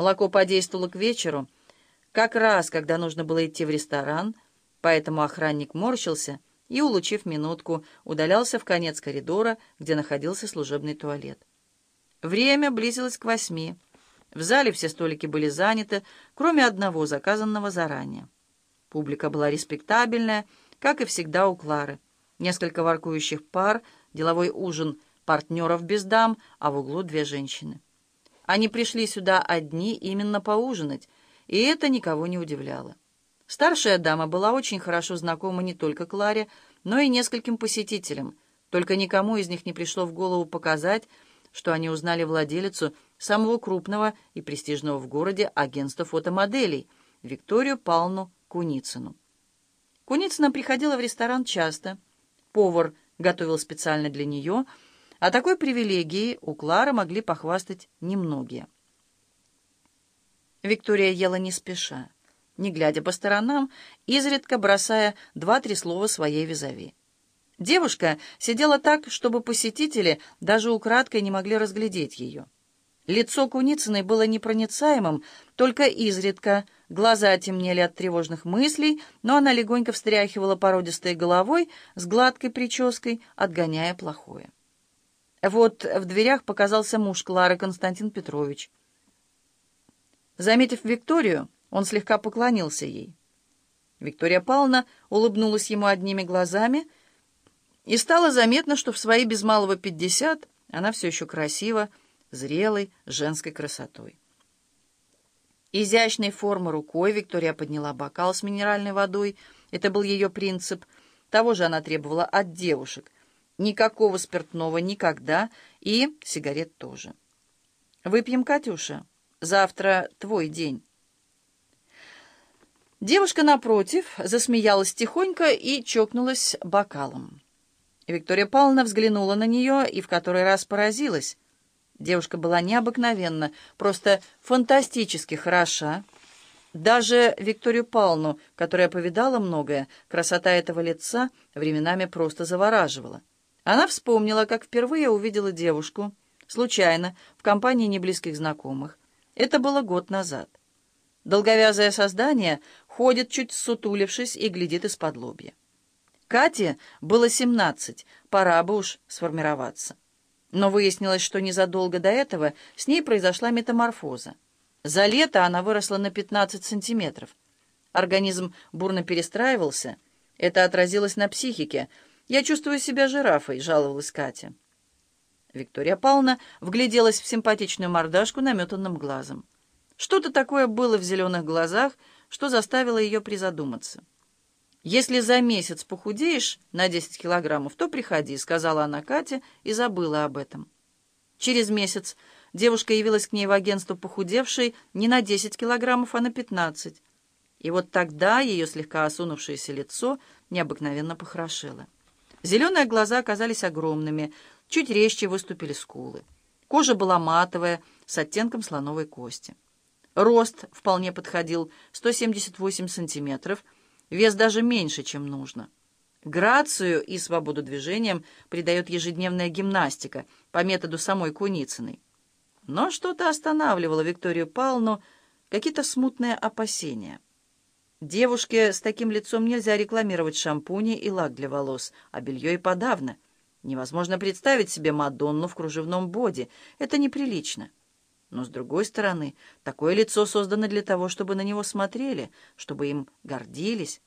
Молоко подействовало к вечеру, как раз, когда нужно было идти в ресторан, поэтому охранник морщился и, улучив минутку, удалялся в конец коридора, где находился служебный туалет. Время близилось к восьми. В зале все столики были заняты, кроме одного, заказанного заранее. Публика была респектабельная, как и всегда у Клары. Несколько воркующих пар, деловой ужин партнеров без дам, а в углу две женщины. Они пришли сюда одни именно поужинать, и это никого не удивляло. Старшая дама была очень хорошо знакома не только Кларе, но и нескольким посетителям, только никому из них не пришло в голову показать, что они узнали владелицу самого крупного и престижного в городе агентства фотомоделей, Викторию Павловну Куницыну. Куницына приходила в ресторан часто. Повар готовил специально для нее – о такой привилегии у Клары могли похвастать немногие. Виктория ела не спеша, не глядя по сторонам, изредка бросая два-три слова своей визави. Девушка сидела так, чтобы посетители даже украдкой не могли разглядеть ее. Лицо Куницыной было непроницаемым, только изредка глаза темнели от тревожных мыслей, но она легонько встряхивала породистой головой с гладкой прической, отгоняя плохое. Вот в дверях показался муж Клары Константин Петрович. Заметив Викторию, он слегка поклонился ей. Виктория Павловна улыбнулась ему одними глазами, и стало заметно, что в свои без малого пятьдесят она все еще красива, зрелой, женской красотой. Изящной формы рукой Виктория подняла бокал с минеральной водой. Это был ее принцип. Того же она требовала от девушек — Никакого спиртного никогда и сигарет тоже. Выпьем, Катюша. Завтра твой день. Девушка напротив засмеялась тихонько и чокнулась бокалом. Виктория Павловна взглянула на нее и в который раз поразилась. Девушка была необыкновенна, просто фантастически хороша. Даже Викторию Павловну, которая повидала многое, красота этого лица временами просто завораживала. Она вспомнила, как впервые увидела девушку, случайно, в компании неблизких знакомых. Это было год назад. Долговязое создание ходит, чуть сутулившись, и глядит из-под лобья. Кате было семнадцать, пора бы уж сформироваться. Но выяснилось, что незадолго до этого с ней произошла метаморфоза. За лето она выросла на 15 сантиметров. Организм бурно перестраивался. Это отразилось на психике – «Я чувствую себя жирафой», — жаловалась Катя. Виктория Павловна вгляделась в симпатичную мордашку наметанным глазом. Что-то такое было в зеленых глазах, что заставило ее призадуматься. «Если за месяц похудеешь на 10 килограммов, то приходи», — сказала она Кате и забыла об этом. Через месяц девушка явилась к ней в агентство похудевшей не на 10 килограммов, а на 15. И вот тогда ее слегка осунувшееся лицо необыкновенно похорошело. Зеленые глаза оказались огромными, чуть резче выступили скулы. Кожа была матовая, с оттенком слоновой кости. Рост вполне подходил, 178 сантиметров, вес даже меньше, чем нужно. Грацию и свободу движениям придает ежедневная гимнастика по методу самой Куницыной. Но что-то останавливало Викторию Павловну, какие-то смутные опасения. Девушке с таким лицом нельзя рекламировать шампуни и лак для волос, а белье и подавно. Невозможно представить себе Мадонну в кружевном боди. Это неприлично. Но, с другой стороны, такое лицо создано для того, чтобы на него смотрели, чтобы им гордились.